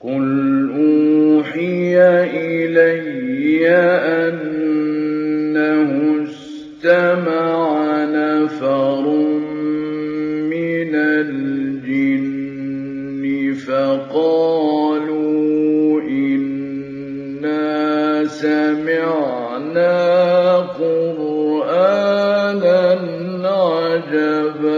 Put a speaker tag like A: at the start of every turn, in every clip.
A: قل أوحي إلي أنه استمع من الجن فقالوا إنا سمعنا قرآنا عجبا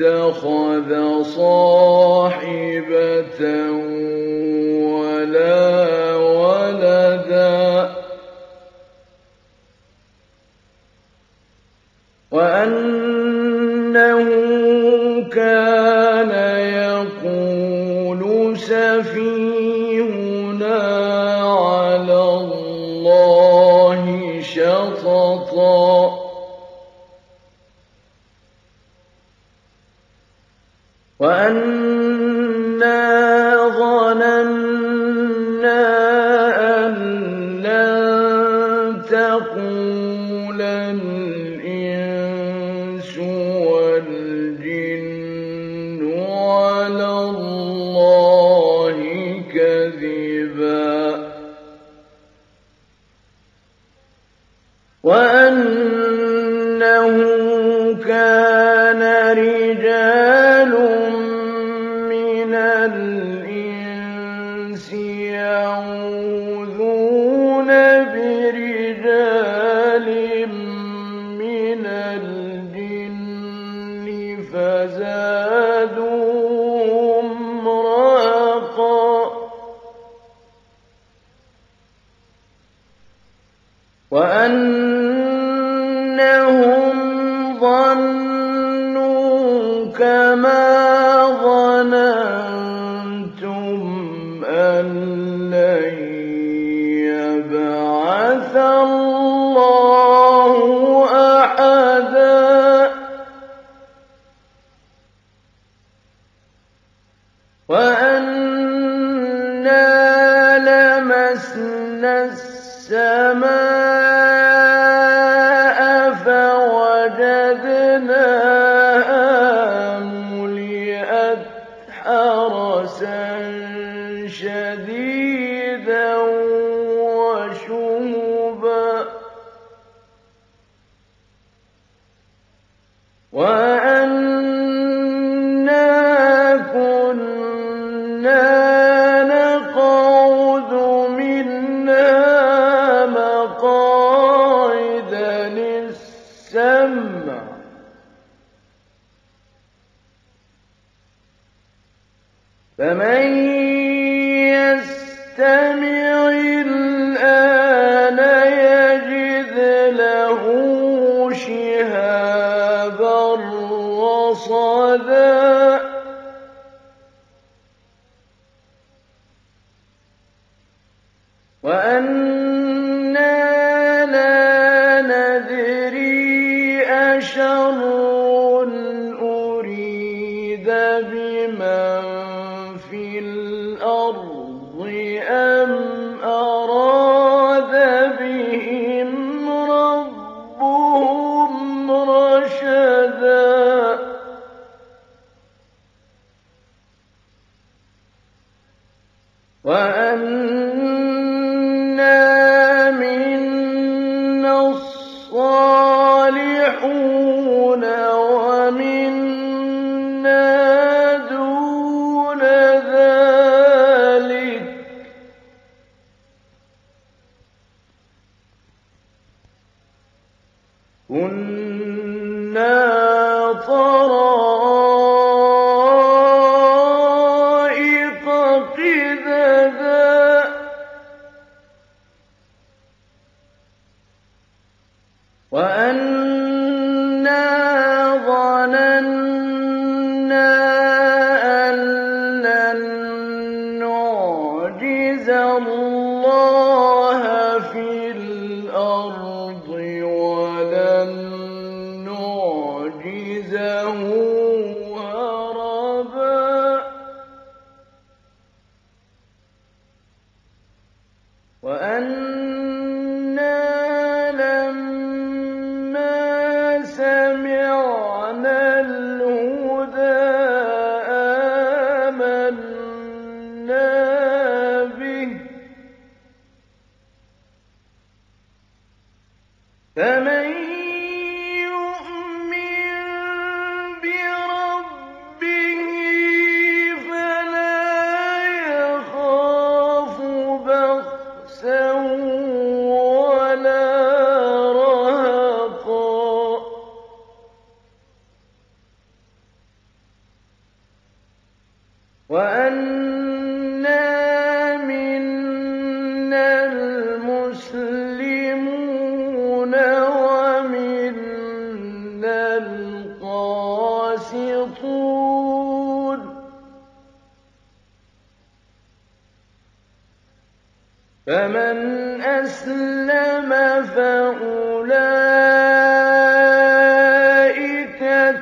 A: اتخذ صاحبة ولا ولدا. وأنه رجال من الإنس يعوذون برجال من الجن كما ظننتم أن لن يبعث الله أحدا. وأنا لمسنا السماء وأنا بمن في الأرض أم أراد بهم ربهم رشدا. وأنا منا الصالحون. فمن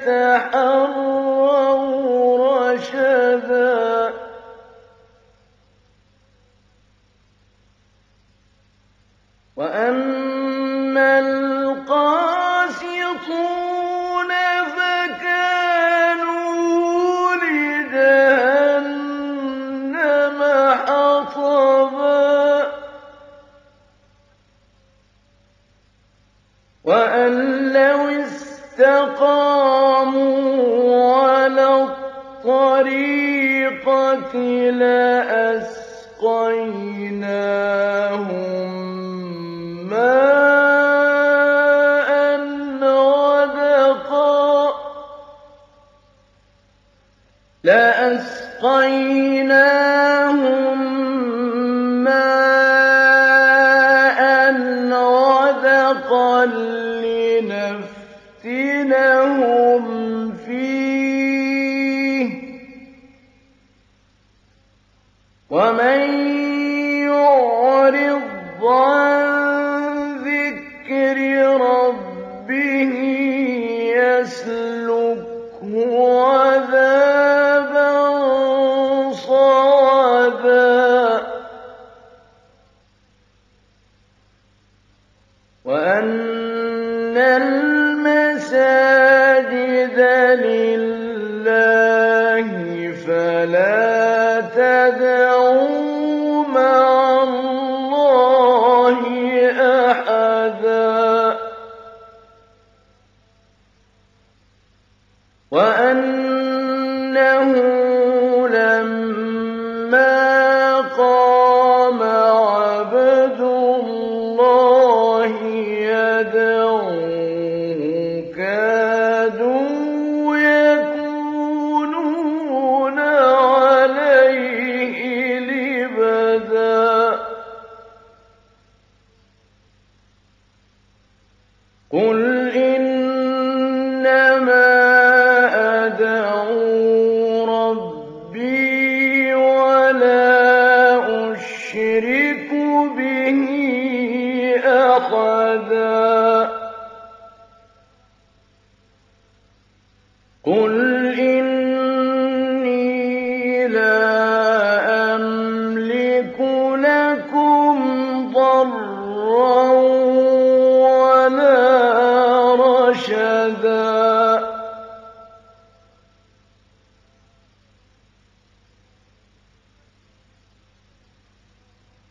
A: تَحَرَّوْا رَشَدًا وَأَمَّا الْقَاسِطُونَ فَكَانُوا حَطَبًا. وَأَن لَّوِ اسْتَقَامُوا عَلَى الطَّرِيقَةِ لَأَسْقَيْنَاهُم مَّاءً غَدَقًا. ذكر ربه يَسْلَمْ